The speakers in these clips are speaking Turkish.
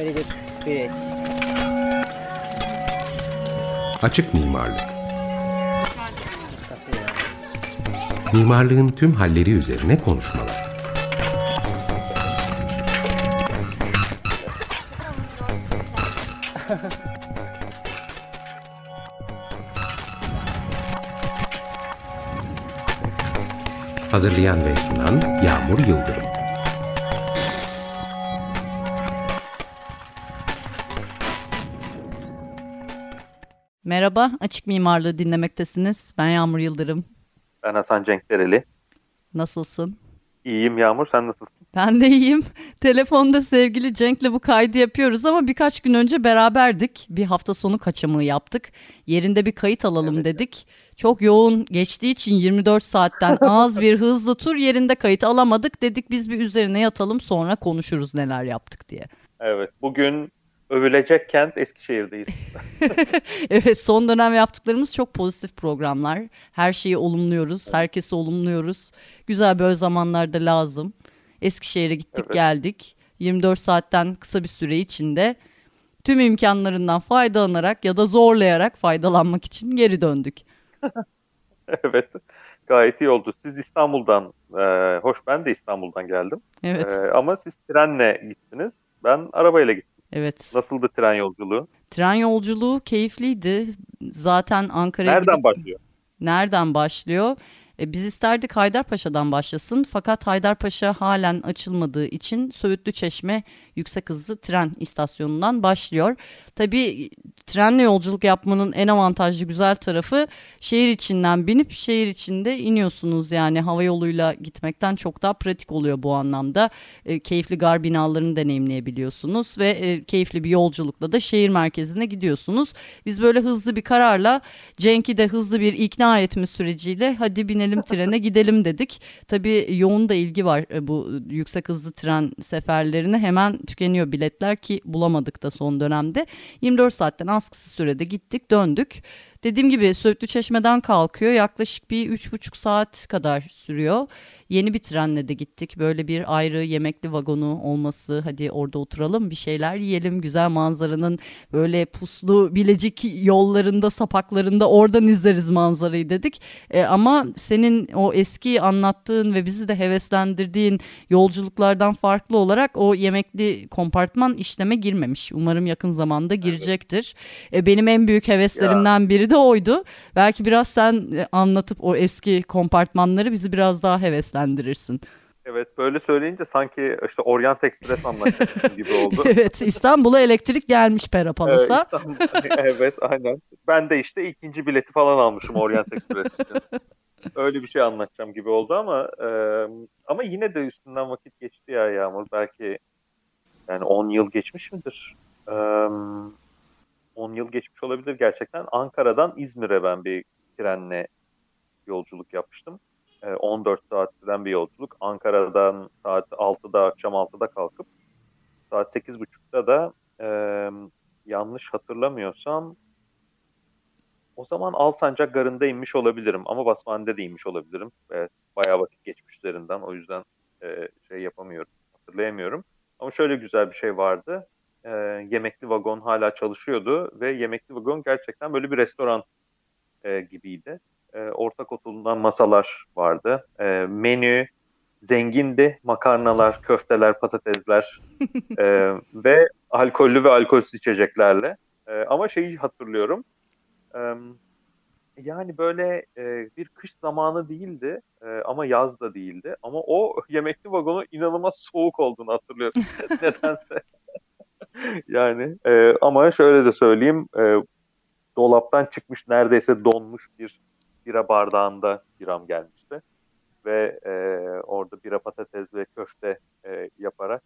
Very good. Great. Açık mimarlık. Mimarlığın tüm halleri üzerine konuşmalar. Hazırlayan ve sunan Yağmur Yıldırım. Merhaba, Açık Mimarlığı dinlemektesiniz. Ben Yağmur Yıldırım. Ben Hasan Cenk Dereli. Nasılsın? İyiyim Yağmur, sen nasılsın? Ben de iyiyim. Telefonda sevgili Cenk'le bu kaydı yapıyoruz ama birkaç gün önce beraberdik. Bir hafta sonu kaçamığı yaptık. Yerinde bir kayıt alalım evet. dedik. Çok yoğun geçtiği için 24 saatten az bir hızlı tur yerinde kayıt alamadık. Dedik biz bir üzerine yatalım sonra konuşuruz neler yaptık diye. Evet, bugün övülecek kent Eskişehir'deyiz. evet son dönem yaptıklarımız çok pozitif programlar. Her şeyi olumluyoruz, herkesi olumluyoruz. Güzel böyle zamanlarda lazım. Eskişehir'e gittik evet. geldik. 24 saatten kısa bir süre içinde tüm imkanlarından faydalanarak ya da zorlayarak faydalanmak için geri döndük. evet gayet iyi oldu. Siz İstanbul'dan, e, hoş ben de İstanbul'dan geldim. Evet. E, ama siz trenle gittiniz. Ben arabayla gittim. Evet. Nasıldı tren yolculuğu? Tren yolculuğu keyifliydi. Zaten Ankara'ya Nereden gidip... başlıyor? Nereden başlıyor? E, biz isterdik Haydarpaşa'dan başlasın fakat Haydarpaşa halen açılmadığı için Söğütlü Çeşme yüksek hızlı tren istasyonundan başlıyor. Tabii trenle yolculuk yapmanın en avantajlı güzel tarafı şehir içinden binip şehir içinde iniyorsunuz. Yani hava yoluyla gitmekten çok daha pratik oluyor bu anlamda. E, keyifli gar binalarını deneyimleyebiliyorsunuz ve e, keyifli bir yolculukla da şehir merkezine gidiyorsunuz. Biz böyle hızlı bir kararla Cenk'i de hızlı bir ikna etme süreciyle hadi binelim trene gidelim dedik. Tabii yoğun da ilgi var e, bu yüksek hızlı tren seferlerine hemen tükeniyor biletler ki bulamadık da son dönemde. 24 saatten az kısa sürede gittik döndük. Dediğim gibi Söğütlü Çeşme'den kalkıyor. Yaklaşık bir üç buçuk saat kadar sürüyor. Yeni bir trenle de gittik. Böyle bir ayrı yemekli vagonu olması. Hadi orada oturalım bir şeyler yiyelim. Güzel manzaranın böyle puslu Bilecik yollarında sapaklarında oradan izleriz manzarayı dedik. E, ama senin o eski anlattığın ve bizi de heveslendirdiğin yolculuklardan farklı olarak o yemekli kompartman işleme girmemiş. Umarım yakın zamanda girecektir. Evet. E, benim en büyük heveslerimden ya. biri de oydu. Belki biraz sen e, anlatıp o eski kompartmanları bizi biraz daha heveslendirirsin. Evet böyle söyleyince sanki işte Orient Express anlatıyorsun gibi oldu. evet İstanbul'a elektrik gelmiş Perapalas'a. Evet, evet aynen. Ben de işte ikinci bileti falan almışım Orient Express için. Öyle bir şey anlatacağım gibi oldu ama e, ama yine de üstünden vakit geçti ya Yağmur. Belki yani 10 yıl geçmiş midir? E, 10 yıl geçmiş olabilir gerçekten. Ankara'dan İzmir'e ben bir trenle yolculuk yapmıştım. 14 saat süren bir yolculuk. Ankara'dan saat 6'da, akşam 6'da kalkıp saat 8.30'da da e, yanlış hatırlamıyorsam o zaman Alsancak Garı'nda inmiş olabilirim ama Basmane'de de inmiş olabilirim. Evet, bayağı vakit geçmiş üzerinden o yüzden e, şey yapamıyorum, hatırlayamıyorum. Ama şöyle güzel bir şey vardı e, yemekli vagon hala çalışıyordu ve yemekli vagon gerçekten böyle bir restoran e, gibiydi. E, ortak oturumdan masalar vardı. E, menü zengindi. Makarnalar, köfteler, patatesler e, ve alkollü ve alkolsüz içeceklerle. E, ama şeyi hatırlıyorum. E, yani böyle e, bir kış zamanı değildi e, ama yaz da değildi. Ama o yemekli vagonu inanılmaz soğuk olduğunu hatırlıyorum. Nedense. yani e, ama şöyle de söyleyeyim e, dolaptan çıkmış neredeyse donmuş bir bira bardağında biram gelmişti. Ve e, orada bira patates ve köfte e, yaparak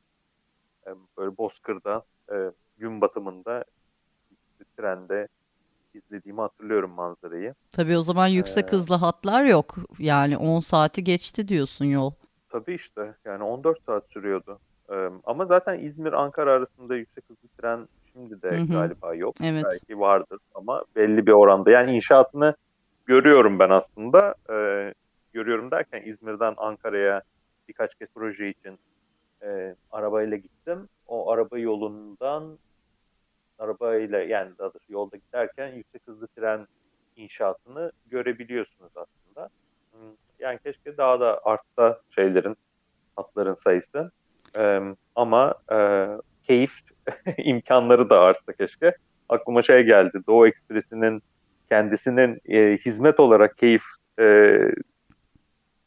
e, böyle Bozkır'da e, gün batımında trende izlediğimi hatırlıyorum manzarayı. Tabii o zaman yüksek ee, hızlı hatlar yok. Yani 10 saati geçti diyorsun yol. Tabii işte yani 14 saat sürüyordu. Ee, ama zaten İzmir-Ankara arasında yüksek hızlı tren şimdi de Hı-hı. galiba yok. Evet. Belki vardır ama belli bir oranda. Yani inşaatını görüyorum ben aslında. Ee, görüyorum derken İzmir'den Ankara'ya birkaç kez proje için e, arabayla gittim. o araba yolundan arabayla yani daha doğrusu yolda giderken yüksek hızlı tren inşaatını görebiliyorsunuz aslında. Hmm, yani keşke daha da artsa şeylerin, hatların sayısı. Ee, ama e, keyif imkanları da artsa keşke. Aklıma şey geldi, Doğu Ekspresi'nin kendisinin e, hizmet olarak keyif e,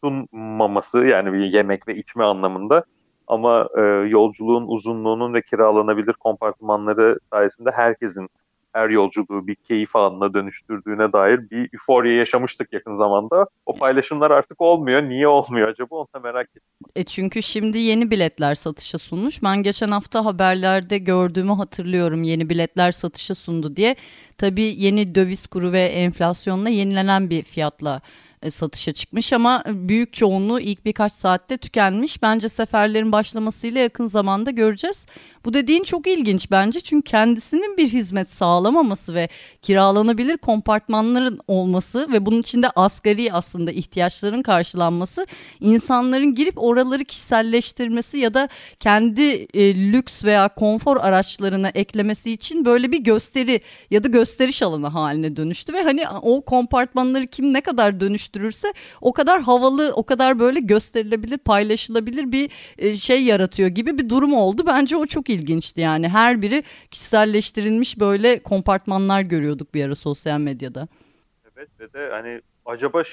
sunmaması yani bir yemek ve içme anlamında. Ama e, yolculuğun uzunluğunun ve kiralanabilir kompartmanları sayesinde herkesin her yolculuğu bir keyif anına dönüştürdüğüne dair bir euforia yaşamıştık yakın zamanda. O paylaşımlar artık olmuyor. Niye olmuyor acaba onu da merak ettim. E çünkü şimdi yeni biletler satışa sunmuş. Ben geçen hafta haberlerde gördüğümü hatırlıyorum. Yeni biletler satışa sundu diye. Tabii yeni döviz kuru ve enflasyonla yenilenen bir fiyatla satışa çıkmış ama büyük çoğunluğu ilk birkaç saatte tükenmiş. Bence seferlerin başlamasıyla yakın zamanda göreceğiz. Bu dediğin çok ilginç bence çünkü kendisinin bir hizmet sağlamaması ve kiralanabilir kompartmanların olması ve bunun içinde asgari aslında ihtiyaçların karşılanması insanların girip oraları kişiselleştirmesi ya da kendi e, lüks veya konfor araçlarına eklemesi için böyle bir gösteri ya da gösteriş alanı haline dönüştü ve hani o kompartmanları kim ne kadar dönüştürürse o kadar havalı, o kadar böyle gösterilebilir, paylaşılabilir bir e, şey yaratıyor gibi bir durum oldu. Bence o çok ilginçti yani. Her biri kişiselleştirilmiş böyle kompartmanlar görüyorduk bir ara sosyal medyada. Evet ve de hani acaba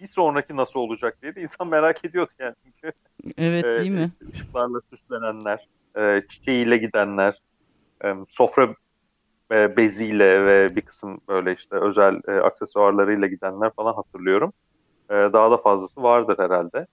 bir sonraki nasıl olacak diye de insan merak ediyordu yani. Çünkü, evet değil mi? Işıklarla süslenenler, e, çiçeğiyle gidenler, e, sofra e, beziyle ve bir kısım böyle işte özel e, aksesuarlarıyla gidenler falan hatırlıyorum. E, daha da fazlası vardır herhalde.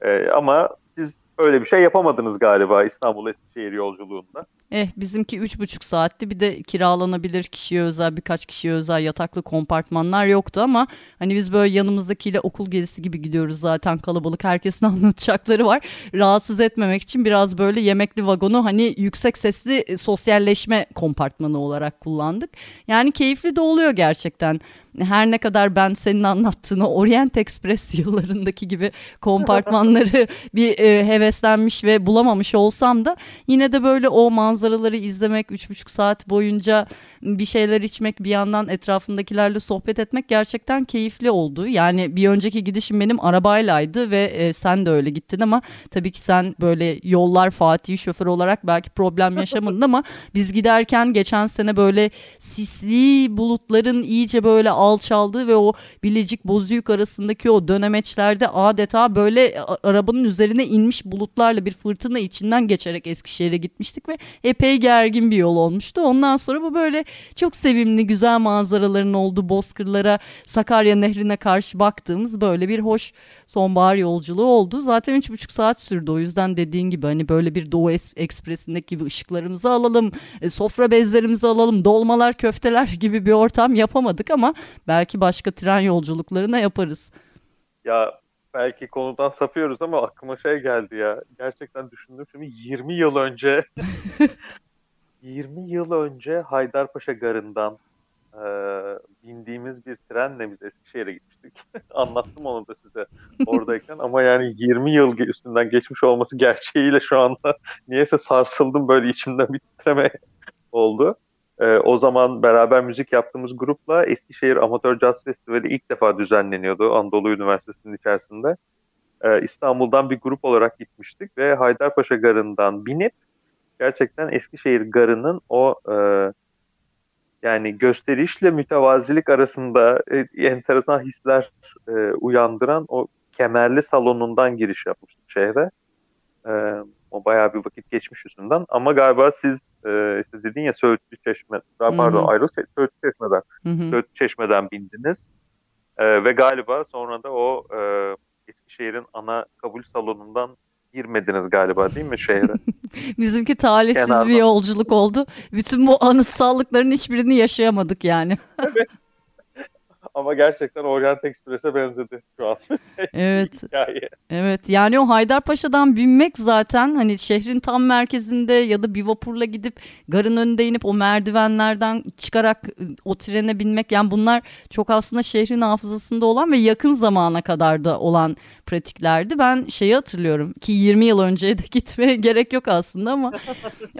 E, ama siz öyle bir şey yapamadınız galiba İstanbul Eskişehir yolculuğunda. Eh bizimki üç buçuk saatti bir de kiralanabilir kişiye özel birkaç kişiye özel yataklı kompartmanlar yoktu ama hani biz böyle yanımızdakiyle okul gezisi gibi gidiyoruz zaten kalabalık herkesin anlatacakları var. Rahatsız etmemek için biraz böyle yemekli vagonu hani yüksek sesli e, sosyalleşme kompartmanı olarak kullandık. Yani keyifli de oluyor gerçekten her ne kadar ben senin anlattığını Orient Express yıllarındaki gibi kompartmanları bir e, heveslenmiş ve bulamamış olsam da yine de böyle o manzaraları izlemek 3,5 saat boyunca bir şeyler içmek bir yandan etrafındakilerle sohbet etmek gerçekten keyifli oldu. Yani bir önceki gidişim benim arabaylaydı ve e, sen de öyle gittin ama tabii ki sen böyle yollar Fatih şoför olarak belki problem yaşamadın ama biz giderken geçen sene böyle sisli bulutların iyice böyle alçaldığı ve o Bilecik Bozüyük arasındaki o dönemeçlerde adeta böyle arabanın üzerine inmiş bulutlarla bir fırtına içinden geçerek Eskişehir'e gitmiştik ve epey gergin bir yol olmuştu. Ondan sonra bu böyle çok sevimli güzel manzaraların olduğu bozkırlara Sakarya Nehri'ne karşı baktığımız böyle bir hoş sonbahar yolculuğu oldu. Zaten üç buçuk saat sürdü o yüzden dediğin gibi hani böyle bir Doğu Ekspresi'ndeki gibi ışıklarımızı alalım, e, sofra bezlerimizi alalım, dolmalar, köfteler gibi bir ortam yapamadık ama belki başka tren yolculuklarına yaparız. Ya belki konudan sapıyoruz ama aklıma şey geldi ya. Gerçekten düşündüm şimdi 20 yıl önce 20 yıl önce Haydarpaşa Garı'ndan e, bindiğimiz bir trenle biz Eskişehir'e gitmiştik. Anlattım onu da size oradayken ama yani 20 yıl üstünden geçmiş olması gerçeğiyle şu anda niyeyse sarsıldım böyle içimden bir titreme oldu. E, o zaman beraber müzik yaptığımız grupla Eskişehir Amatör Jazz Festivali ilk defa düzenleniyordu Anadolu Üniversitesi'nin içerisinde. E, İstanbul'dan bir grup olarak gitmiştik ve Haydarpaşa Garı'ndan binip gerçekten Eskişehir Garı'nın o e, yani gösterişle mütevazilik arasında e, enteresan hisler e, uyandıran o kemerli salonundan giriş yapmıştık şehre. E, o bayağı bir vakit geçmiş üstünden ama galiba siz e, işte dedin ya Söğütlü Çeşme, pardon ayrı Söğütlü Çeşme'den, Söğütlü Çeşme'den bindiniz e, ve galiba sonra da o e, Eskişehir'in ana kabul salonundan girmediniz galiba değil mi şehre? Bizimki talihsiz Kenardan. bir yolculuk oldu. Bütün bu anıtsallıkların hiçbirini yaşayamadık yani. evet. Ama gerçekten Orient Express'e benzedi şu an. evet. Evet yani o Haydarpaşa'dan binmek zaten hani şehrin tam merkezinde ya da bir vapurla gidip garın önünde inip o merdivenlerden çıkarak ıı, o trene binmek yani bunlar çok aslında şehrin hafızasında olan ve yakın zamana kadar da olan pratiklerdi. Ben şeyi hatırlıyorum ki 20 yıl önce de gitmeye gerek yok aslında ama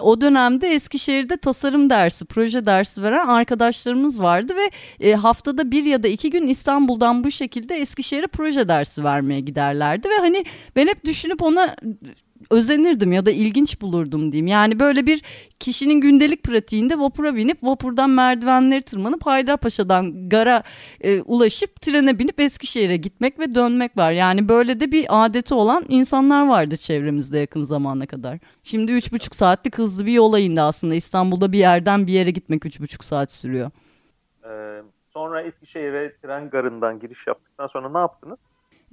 o dönemde Eskişehir'de tasarım dersi, proje dersi veren arkadaşlarımız vardı ve e, haftada bir ya da iki gün İstanbul'dan bu şekilde Eskişehir'e proje dersi vermeye giderlerdi ve hani ben hep düşünüp ona özenirdim ya da ilginç bulurdum diyeyim. Yani böyle bir kişinin gündelik pratiğinde vapura binip vapurdan merdivenleri tırmanıp Haydarpaşa'dan gara e, ulaşıp trene binip Eskişehir'e gitmek ve dönmek var. Yani böyle de bir adeti olan insanlar vardı çevremizde yakın zamana kadar. Şimdi üç buçuk saatlik hızlı bir yola indi aslında. İstanbul'da bir yerden bir yere gitmek üç buçuk saat sürüyor. Ee, sonra Eskişehir'e tren garından giriş yaptıktan sonra ne yaptınız?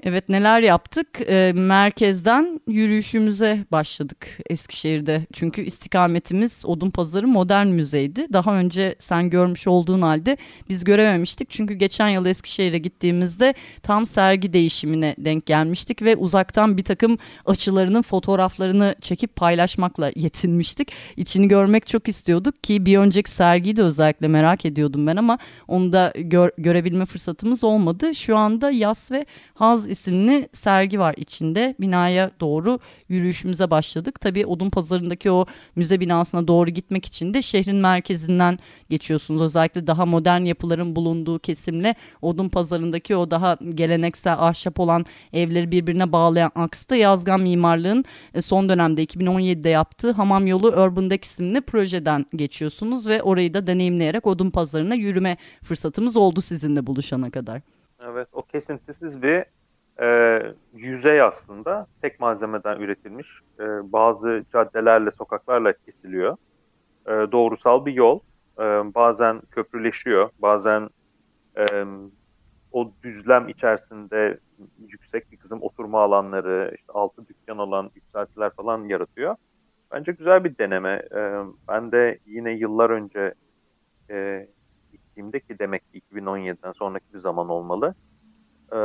Evet neler yaptık? E, merkezden yürüyüşümüze başladık Eskişehir'de. Çünkü istikametimiz Odunpazarı Modern Müzeydi. Daha önce sen görmüş olduğun halde biz görememiştik. Çünkü geçen yıl Eskişehir'e gittiğimizde tam sergi değişimine denk gelmiştik ve uzaktan bir takım açılarının fotoğraflarını çekip paylaşmakla yetinmiştik. İçini görmek çok istiyorduk ki bir önceki sergiyi de özellikle merak ediyordum ben ama onu da gör, görebilme fırsatımız olmadı. Şu anda yaz ve haz isimli sergi var içinde. Binaya doğru yürüyüşümüze başladık. Tabii Odun Pazarı'ndaki o müze binasına doğru gitmek için de şehrin merkezinden geçiyorsunuz. Özellikle daha modern yapıların bulunduğu kesimle Odun Pazarı'ndaki o daha geleneksel ahşap olan evleri birbirine bağlayan aksta Yazgan Mimarlığın e, son dönemde 2017'de yaptığı Hamam Yolu Urban Deck isimli projeden geçiyorsunuz ve orayı da deneyimleyerek Odun Pazarı'na yürüme fırsatımız oldu sizinle buluşana kadar. Evet o kesintisiz bir e, yüzey aslında tek malzemeden üretilmiş. E, bazı caddelerle, sokaklarla kesiliyor. E, doğrusal bir yol. E, bazen köprüleşiyor, bazen e, o düzlem içerisinde yüksek bir kızım oturma alanları, işte altı dükkan olan yükseltiler falan yaratıyor. Bence güzel bir deneme. E, ben de yine yıllar önce e, gittiğimde ki demek ki 2017'den sonraki bir zaman olmalı. E,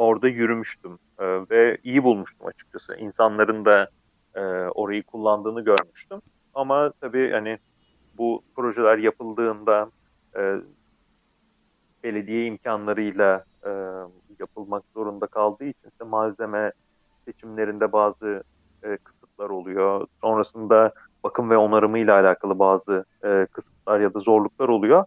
orada yürümüştüm e, ve iyi bulmuştum açıkçası. İnsanların da e, orayı kullandığını görmüştüm. Ama tabii hani bu projeler yapıldığında e, belediye imkanlarıyla e, yapılmak zorunda kaldığı için işte malzeme seçimlerinde bazı e, kısıtlar oluyor. Sonrasında bakım ve onarımı ile alakalı bazı e, kısıtlar ya da zorluklar oluyor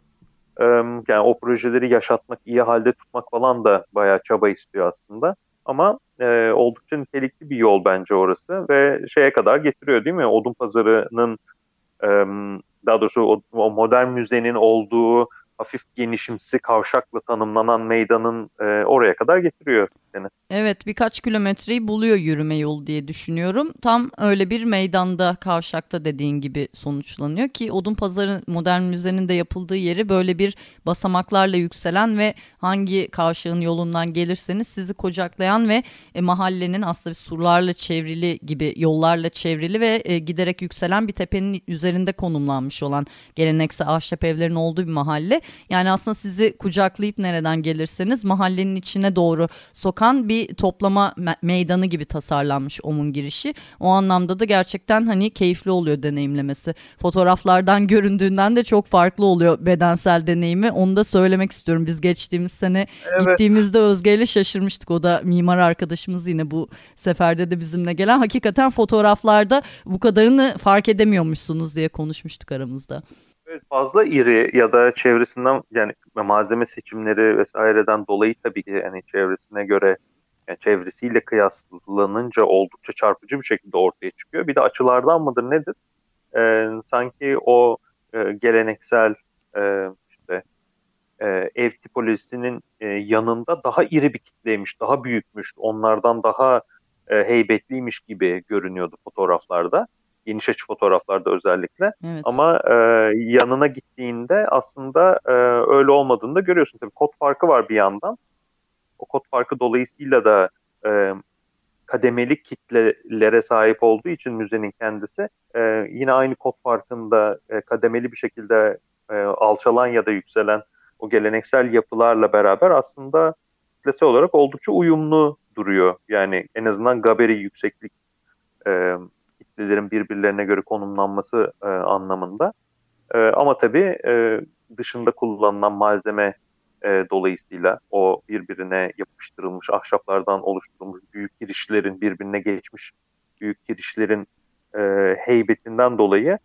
yani o projeleri yaşatmak, iyi halde tutmak falan da bayağı çaba istiyor aslında. Ama e, oldukça nitelikli bir yol bence orası ve şeye kadar getiriyor değil mi? Odun Pazarı'nın e, daha doğrusu o, o modern müzenin olduğu hafif genişimsi kavşakla tanımlanan meydanın e, oraya kadar getiriyor seni. Evet birkaç kilometreyi buluyor yürüme yolu diye düşünüyorum. Tam öyle bir meydanda kavşakta dediğin gibi sonuçlanıyor ki Odun Pazarı Modern Müze'nin de yapıldığı yeri böyle bir basamaklarla yükselen ve hangi kavşağın yolundan gelirseniz sizi kocaklayan ve e, mahallenin aslında surlarla çevrili gibi yollarla çevrili ve e, giderek yükselen bir tepenin üzerinde konumlanmış olan geleneksel ahşap evlerin olduğu bir mahalle. Yani aslında sizi kucaklayıp nereden gelirseniz mahallenin içine doğru sokan bir toplama me- meydanı gibi tasarlanmış OM'un girişi. O anlamda da gerçekten hani keyifli oluyor deneyimlemesi. Fotoğraflardan göründüğünden de çok farklı oluyor bedensel deneyimi. Onu da söylemek istiyorum. Biz geçtiğimiz sene evet. gittiğimizde Özge ile şaşırmıştık. O da mimar arkadaşımız yine bu seferde de bizimle gelen. Hakikaten fotoğraflarda bu kadarını fark edemiyormuşsunuz diye konuşmuştuk aramızda. Fazla iri ya da çevresinden yani malzeme seçimleri vesaireden dolayı tabii ki yani çevresine göre yani çevresiyle kıyaslanınca oldukça çarpıcı bir şekilde ortaya çıkıyor. Bir de açılardan mıdır nedir? Ee, sanki o e, geleneksel e, işte e, ev tipolojisinin e, yanında daha iri bir kitleymiş, daha büyükmüş, onlardan daha e, heybetliymiş gibi görünüyordu fotoğraflarda geniş açı fotoğraflarda özellikle. Evet. Ama e, yanına gittiğinde aslında e, öyle olmadığını da görüyorsun. Tabii kod farkı var bir yandan. O kod farkı dolayısıyla da e, kademeli kitlelere sahip olduğu için müzenin kendisi e, yine aynı kod farkında e, kademeli bir şekilde e, alçalan ya da yükselen o geleneksel yapılarla beraber aslında kitlesel olarak oldukça uyumlu duruyor. Yani en azından gaberi yükseklik e, kitlelerin birbirlerine göre konumlanması e, anlamında. E, ama tabii e, dışında kullanılan malzeme e, dolayısıyla o birbirine yapıştırılmış ahşaplardan oluşturulmuş büyük girişlerin birbirine geçmiş büyük girişlerin e, heybetinden dolayı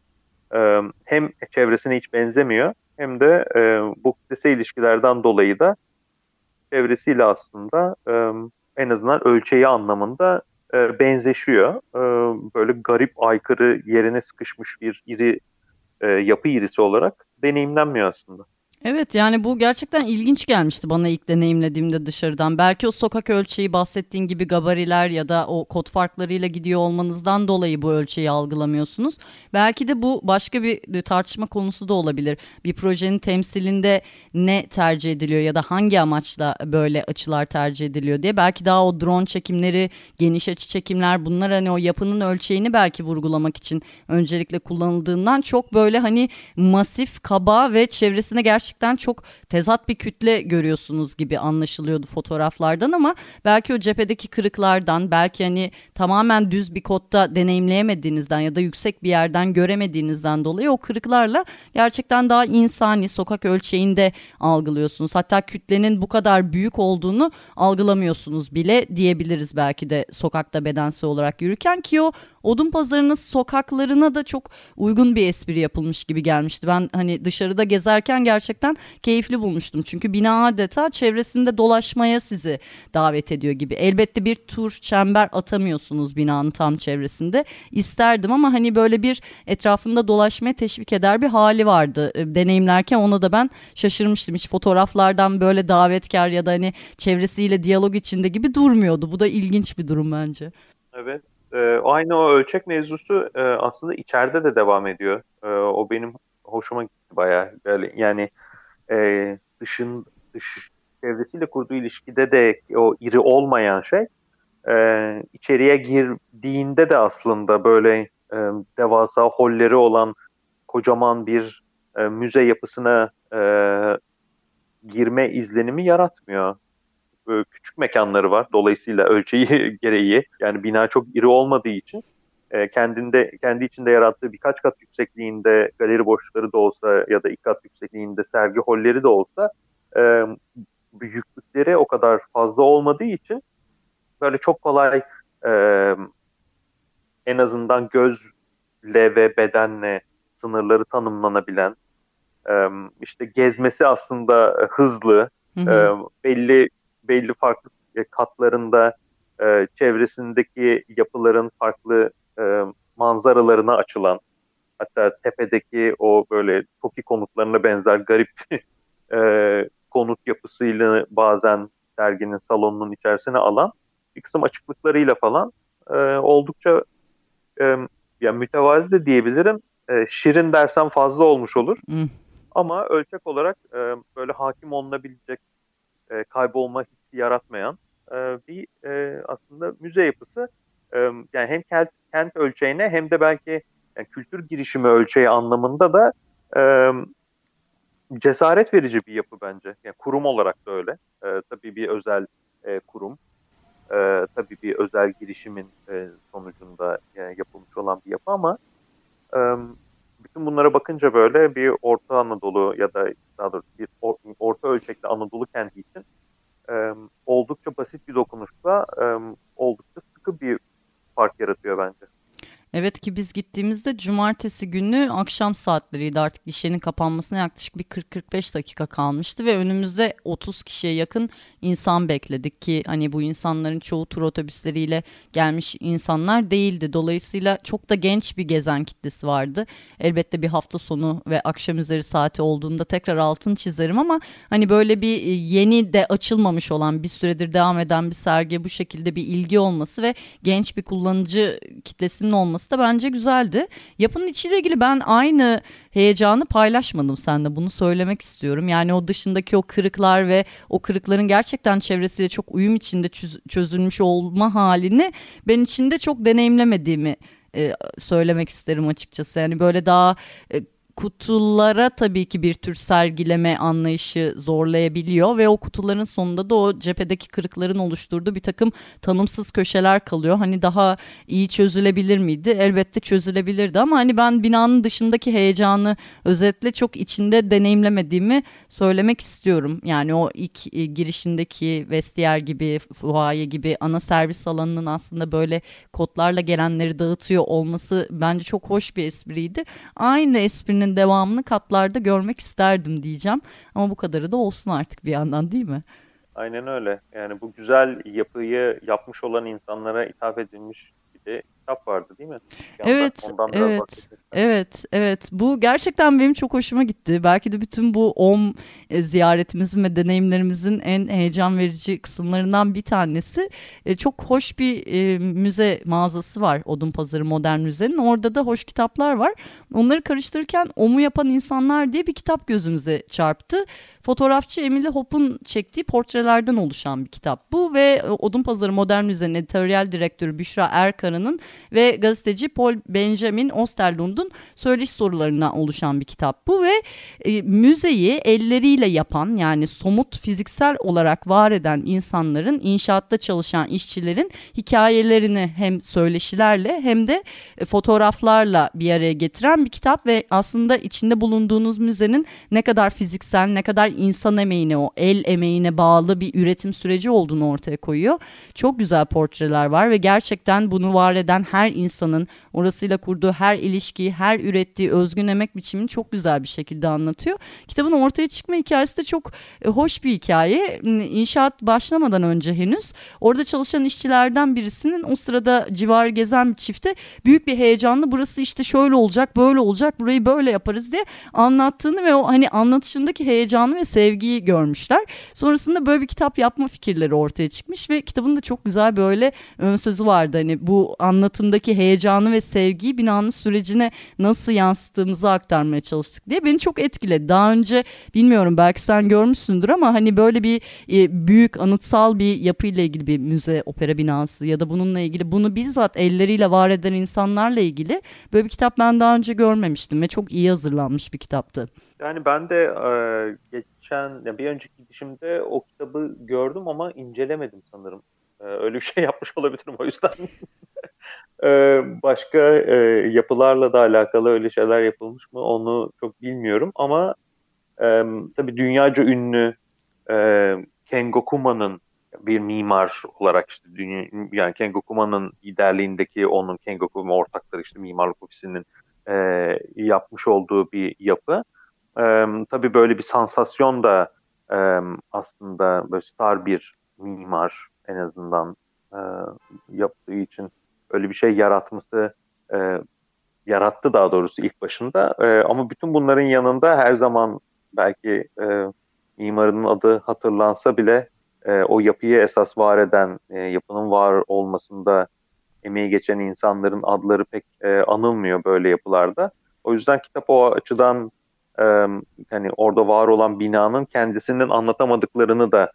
e, hem çevresine hiç benzemiyor hem de e, bu kitlesel ilişkilerden dolayı da çevresiyle aslında e, en azından ölçeği anlamında e, benzeşiyor. E, böyle garip, aykırı, yerine sıkışmış bir iri e, yapı irisi olarak deneyimlenmiyor aslında. Evet yani bu gerçekten ilginç gelmişti bana ilk deneyimlediğimde dışarıdan. Belki o sokak ölçeği bahsettiğin gibi gabariler ya da o kod farklarıyla gidiyor olmanızdan dolayı bu ölçeği algılamıyorsunuz. Belki de bu başka bir tartışma konusu da olabilir. Bir projenin temsilinde ne tercih ediliyor ya da hangi amaçla böyle açılar tercih ediliyor diye. Belki daha o drone çekimleri, geniş açı çekimler bunlar hani o yapının ölçeğini belki vurgulamak için öncelikle kullanıldığından çok böyle hani masif, kaba ve çevresine gerçekten gerçekten çok tezat bir kütle görüyorsunuz gibi anlaşılıyordu fotoğraflardan ama belki o cephedeki kırıklardan belki hani tamamen düz bir kodda deneyimleyemediğinizden ya da yüksek bir yerden göremediğinizden dolayı o kırıklarla gerçekten daha insani sokak ölçeğinde algılıyorsunuz. Hatta kütlenin bu kadar büyük olduğunu algılamıyorsunuz bile diyebiliriz belki de sokakta bedensel olarak yürürken ki o odun pazarının sokaklarına da çok uygun bir espri yapılmış gibi gelmişti. Ben hani dışarıda gezerken gerçekten keyifli bulmuştum. Çünkü bina adeta çevresinde dolaşmaya sizi davet ediyor gibi. Elbette bir tur çember atamıyorsunuz binanın tam çevresinde. İsterdim ama hani böyle bir etrafında dolaşmaya teşvik eder bir hali vardı. E, deneyimlerken ona da ben şaşırmıştım. Hiç fotoğraflardan böyle davetkar ya da hani çevresiyle diyalog içinde gibi durmuyordu. Bu da ilginç bir durum bence. Evet e, aynı o ölçek mevzusu e, aslında içeride de devam ediyor. E, o benim hoşuma gitti bayağı. Böyle, yani e, dışın dış çevresiyle kurduğu ilişkide de o iri olmayan şey e, içeriye girdiğinde de aslında böyle e, devasa holleri olan kocaman bir e, müze yapısına e, girme izlenimi yaratmıyor. E, küçük mekanları var. Dolayısıyla ölçeği gereği yani bina çok iri olmadığı için e, kendinde kendi içinde yarattığı birkaç kat yüksekliğinde galeri boşlukları da olsa ya da iki kat yüksekliğinde sergi holleri de olsa e, büyüklükleri o kadar fazla olmadığı için böyle çok kolay e, en azından gözle ve bedenle sınırları tanımlanabilen e, işte gezmesi aslında hızlı hı hı. E, belli belli farklı e, katlarında e, çevresindeki yapıların farklı e, manzaralarına açılan hatta tepedeki o böyle TOKİ konutlarına benzer garip e, konut yapısıyla bazen serginin salonunun içerisine alan bir kısım açıklıklarıyla falan e, oldukça e, yani mütevazi de diyebilirim. E, şirin dersem fazla olmuş olur. Ama ölçek olarak e, böyle hakim olunabilecek kaybolma hissi yaratmayan e, bir e, aslında müze yapısı. E, yani hem kent, kent ölçeğine hem de belki yani kültür girişimi ölçeği anlamında da e, cesaret verici bir yapı bence. Yani kurum olarak da öyle. E, tabii bir özel e, kurum. E, tabii bir özel girişimin e, sonucunda yani yapılmış olan bir yapı ama e, bütün bunlara bakınca böyle bir Orta Anadolu ya da daha doğrusu bir or, orta ölçekli Anadolu kenti için e, oldukça basit bir dokunuşla e, oldukça sıkı bir fark yaratıyor bence. Evet ki biz gittiğimizde cumartesi günü akşam saatleriydi artık gişenin kapanmasına yaklaşık bir 40-45 dakika kalmıştı ve önümüzde 30 kişiye yakın insan bekledik ki hani bu insanların çoğu tur otobüsleriyle gelmiş insanlar değildi. Dolayısıyla çok da genç bir gezen kitlesi vardı. Elbette bir hafta sonu ve akşam üzeri saati olduğunda tekrar altın çizerim ama hani böyle bir e, yeni de açılmamış olan bir süredir devam eden bir sergi bu şekilde bir ilgi olması ve genç bir kullanıcı kitlesinin olması olması da bence güzeldi. Yapının içiyle ilgili ben aynı heyecanı paylaşmadım seninle bunu söylemek istiyorum. Yani o dışındaki o kırıklar ve o kırıkların gerçekten çevresiyle çok uyum içinde çözülmüş olma halini ben içinde çok deneyimlemediğimi e, söylemek isterim açıkçası. Yani böyle daha e, kutulara tabii ki bir tür sergileme anlayışı zorlayabiliyor ve o kutuların sonunda da o cephedeki kırıkların oluşturduğu bir takım tanımsız köşeler kalıyor. Hani daha iyi çözülebilir miydi? Elbette çözülebilirdi ama hani ben binanın dışındaki heyecanı özetle çok içinde deneyimlemediğimi söylemek istiyorum. Yani o ilk e, girişindeki vestiyer gibi, fuaye gibi ana servis alanının aslında böyle kodlarla gelenleri dağıtıyor olması bence çok hoş bir espriydi. Aynı esprinin devamını katlarda görmek isterdim diyeceğim. Ama bu kadarı da olsun artık bir yandan değil mi? Aynen öyle. Yani bu güzel yapıyı yapmış olan insanlara ithaf edilmiş bir kitap vardı değil mi? evet, evet, evet, evet. Bu gerçekten benim çok hoşuma gitti. Belki de bütün bu OM e, ziyaretimizin ve deneyimlerimizin en heyecan verici kısımlarından bir tanesi. E, çok hoş bir e, müze mağazası var Odun Pazarı Modern Müze'nin. Orada da hoş kitaplar var. Onları karıştırırken OM'u yapan insanlar diye bir kitap gözümüze çarptı. Fotoğrafçı Emily Hop'un çektiği portrelerden oluşan bir kitap bu ve e, Odun Pazarı Modern Müze'nin editoryal direktörü Büşra Erkara'nın ve gazeteci Paul Benjamin Osterlund'un söyleş sorularına oluşan bir kitap bu ve e, müzeyi elleriyle yapan yani somut fiziksel olarak var eden insanların inşaatta çalışan işçilerin hikayelerini hem söyleşilerle hem de e, fotoğraflarla bir araya getiren bir kitap ve aslında içinde bulunduğunuz müzenin ne kadar fiziksel ne kadar insan emeğine o el emeğine bağlı bir üretim süreci olduğunu ortaya koyuyor. Çok güzel portreler var ve gerçekten bunu var eden her insanın orasıyla kurduğu her ilişkiyi, her ürettiği özgün emek biçimini çok güzel bir şekilde anlatıyor. Kitabın ortaya çıkma hikayesi de çok e, hoş bir hikaye. İnşaat başlamadan önce henüz orada çalışan işçilerden birisinin o sırada civar gezen bir çifte büyük bir heyecanla burası işte şöyle olacak, böyle olacak, burayı böyle yaparız diye anlattığını ve o hani anlatışındaki heyecanı ve sevgiyi görmüşler. Sonrasında böyle bir kitap yapma fikirleri ortaya çıkmış ve kitabın da çok güzel böyle ön sözü vardı. Hani bu anlatımdaki heyecanı ve sevgiyi binanın sürecine nasıl yansıttığımızı aktarmaya çalıştık diye beni çok etkiledi. Daha önce bilmiyorum belki sen görmüşsündür ama hani böyle bir e, büyük anıtsal bir yapıyla ilgili bir müze, opera binası ya da bununla ilgili bunu bizzat elleriyle var eden insanlarla ilgili böyle bir kitap ben daha önce görmemiştim ve çok iyi hazırlanmış bir kitaptı. Yani ben de e, geçen, bir önceki gidişimde o kitabı gördüm ama incelemedim sanırım. E, öyle bir şey yapmış olabilirim o yüzden. E, başka e, yapılarla da alakalı öyle şeyler yapılmış mı onu çok bilmiyorum ama e, tabii dünyaca ünlü Kengo Kuma'nın bir mimar olarak işte dünya, yani Kengo Kuma'nın liderliğindeki onun Kengo Kuma ortakları işte mimarlık ofisinin e, yapmış olduğu bir yapı. E, tabii böyle bir sansasyon da e, aslında böyle star bir mimar en azından e, yaptığı için öyle bir şey yaratması e, yarattı daha doğrusu ilk başında. E, ama bütün bunların yanında her zaman belki e, mimarının adı hatırlansa bile e, o yapıyı esas var eden, e, yapının var olmasında emeği geçen insanların adları pek e, anılmıyor böyle yapılarda. O yüzden kitap o açıdan e, hani orada var olan binanın kendisinin anlatamadıklarını da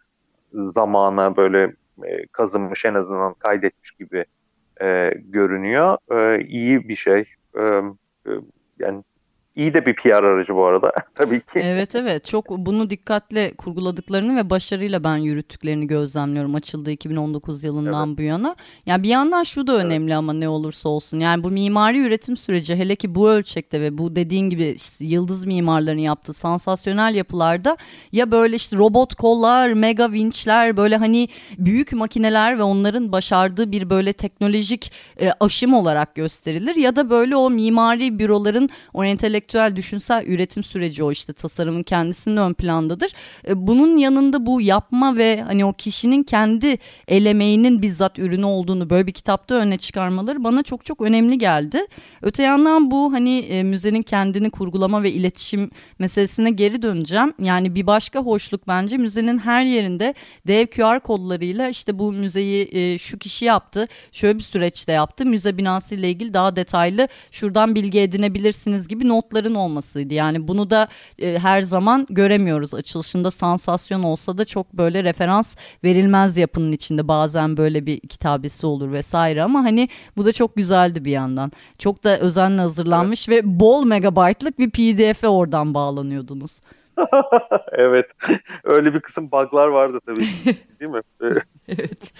zamana böyle e, kazınmış en azından kaydetmiş gibi e, görünüyor. E, iyi bir şey. E, e, yani İyi de bir PR aracı bu arada tabii ki. Evet evet çok bunu dikkatle kurguladıklarını ve başarıyla ben yürüttüklerini gözlemliyorum açıldığı 2019 yılından evet. bu yana. Yani bir yandan şu da önemli evet. ama ne olursa olsun yani bu mimari üretim süreci hele ki bu ölçekte ve bu dediğin gibi işte yıldız mimarların yaptığı sansasyonel yapılarda ya böyle işte robot kollar, mega vinçler böyle hani büyük makineler ve onların başardığı bir böyle teknolojik e, aşım olarak gösterilir ya da böyle o mimari büroların o entelektüel entelektüel düşünsel üretim süreci o işte tasarımın kendisinin ön plandadır. E, bunun yanında bu yapma ve hani o kişinin kendi elemeğinin bizzat ürünü olduğunu böyle bir kitapta öne çıkarmaları bana çok çok önemli geldi. Öte yandan bu hani e, müzenin kendini kurgulama ve iletişim meselesine geri döneceğim. Yani bir başka hoşluk bence müzenin her yerinde dev QR kodlarıyla işte bu müzeyi e, şu kişi yaptı, şöyle bir süreçte yaptı. Müze binası ile ilgili daha detaylı şuradan bilgi edinebilirsiniz gibi notlar anekdotların olmasıydı. Yani bunu da e, her zaman göremiyoruz. Açılışında sansasyon olsa da çok böyle referans verilmez yapının içinde. Bazen böyle bir kitabesi olur vesaire ama hani bu da çok güzeldi bir yandan. Çok da özenle hazırlanmış evet. ve bol megabaytlık bir pdf'e oradan bağlanıyordunuz. evet. Öyle bir kısım bug'lar vardı tabii. Değil mi? evet.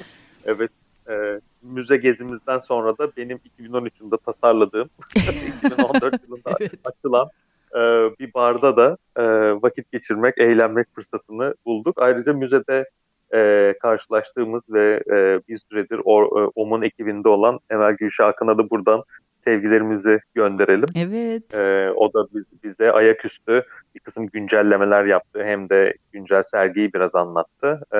evet. E, müze gezimizden sonra da benim 2013 yılında tasarladığım 2014 yılında evet. açılan e, bir barda da e, vakit geçirmek, eğlenmek fırsatını bulduk. Ayrıca müzede e, karşılaştığımız ve e, bir süredir o, e, OM'un ekibinde olan Emel Gülşah Akın'a da buradan sevgilerimizi gönderelim. Evet. E, o da biz, bize ayaküstü bir kısım güncellemeler yaptı. Hem de güncel sergiyi biraz anlattı. E,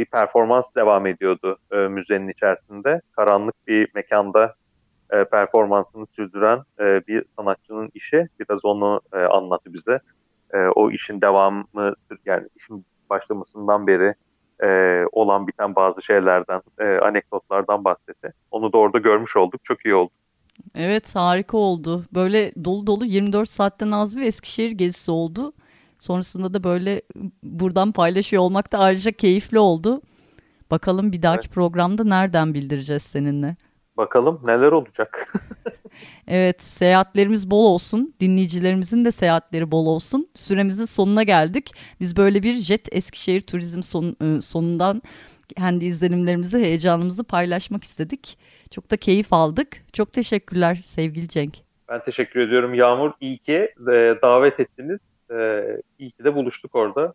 bir performans devam ediyordu e, müzenin içerisinde. Karanlık bir mekanda e, performansını sürdüren e, bir sanatçının işi. Biraz onu e, anlattı bize. E, o işin devamı yani işin başlamasından beri e, olan biten bazı şeylerden, e, anekdotlardan bahsetti. Onu da orada görmüş olduk. Çok iyi oldu. Evet harika oldu. Böyle dolu dolu 24 saatten az bir Eskişehir gezisi oldu. Sonrasında da böyle buradan paylaşıyor olmak da ayrıca keyifli oldu. Bakalım bir dahaki evet. programda nereden bildireceğiz seninle. Bakalım neler olacak. evet seyahatlerimiz bol olsun. Dinleyicilerimizin de seyahatleri bol olsun. Süremizin sonuna geldik. Biz böyle bir Jet Eskişehir Turizm son, sonundan kendi izlenimlerimizi, heyecanımızı paylaşmak istedik. Çok da keyif aldık. Çok teşekkürler sevgili Cenk. Ben teşekkür ediyorum Yağmur. İyi ki e, davet ettiniz. E, iyi ki de buluştuk orada.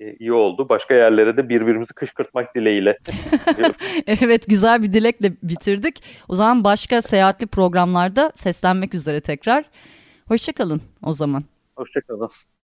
E, iyi oldu. Başka yerlere de birbirimizi kışkırtmak dileğiyle. evet güzel bir dilekle bitirdik. O zaman başka seyahatli programlarda seslenmek üzere tekrar. Hoşçakalın o zaman. Hoşçakalın.